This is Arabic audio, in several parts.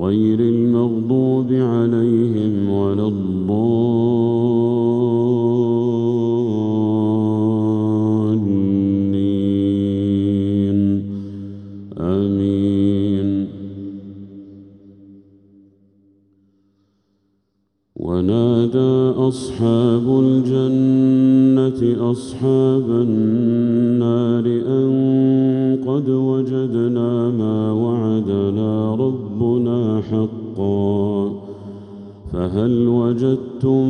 غير المغضوب عليهم ولا الضالين. آمين. ونادى أصحاب الجنة أصحاب النار أن قد وجدنا ما وعدنا ربنا حقا. فهل وجدتم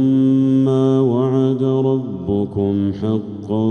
ما وعد ربكم حقا؟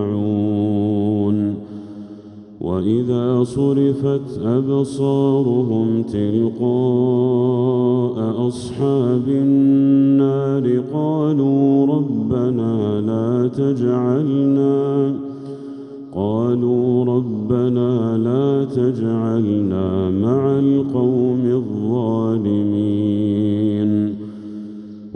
وإذا صرفت أبصارهم تلقاء أصحاب النار قالوا ربنا لا تجعلنا قالوا ربنا لا تجعلنا مع القوم الظالمين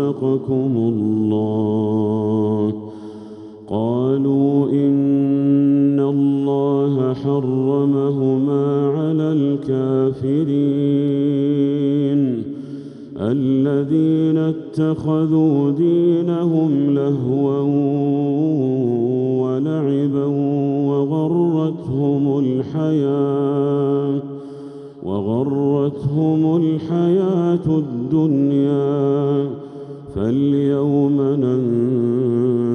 رزقكم الله. قالوا إن الله حرمهما على الكافرين. الذين اتخذوا دينهم لهوا ولعبا وغرتهم الحياة وغرتهم الحياة الدنيا. فاليوم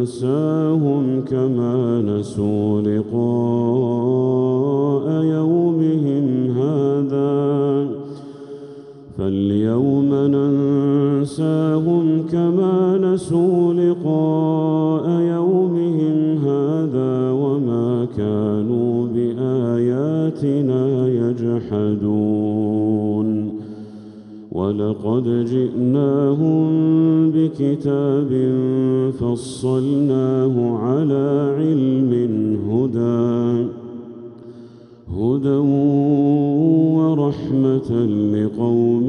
ننساهم كما نسوا لقاء ولقد جئناهم بكتاب فصلناه على علم هدى هدى ورحمة لقوم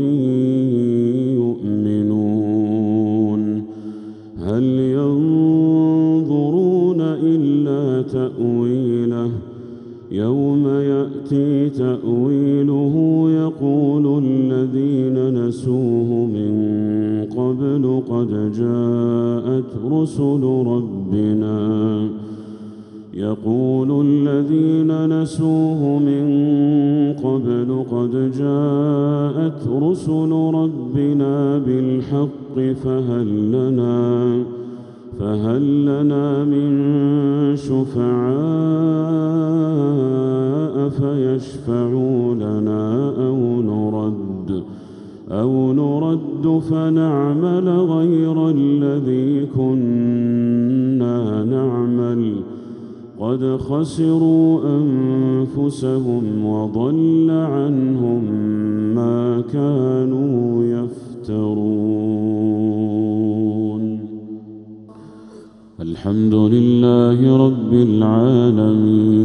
يؤمنون. هل ينظرون إلا تأويله؟ يوم يأتي تأويله رسل ربنا يقول الذين نسوه من قبل قد جاءت رسل ربنا بالحق فهل لنا فهل لنا من شفعاء فيشفعوا لنا أو نرد أو نرد فنعمل غير الذي كنا نعمل. قد خسروا أنفسهم وضل عنهم ما كانوا يفترون. الحمد لله رب العالمين.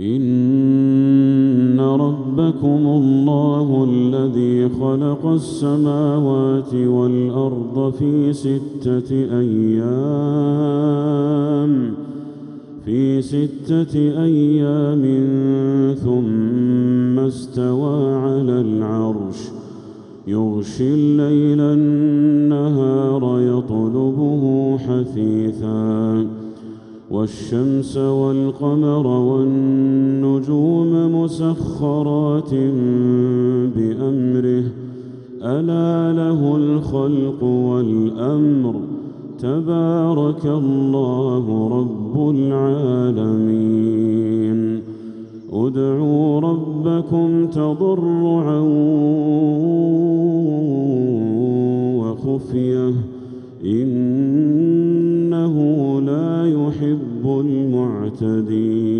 إن ربكم الله الذي خلق السماوات والأرض في ستة أيام في ستة أيام ثم استوى على العرش يغشي الليل النهار يطلبه حثيثا والشمس والقمر والنجوم مسخرات بأمره. ألا له الخلق والأمر. تبارك الله رب العالمين. ادعوا ربكم تضرعا وخفية. إنه لا يحب المعتدين.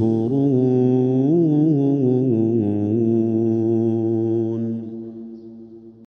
فاذكرون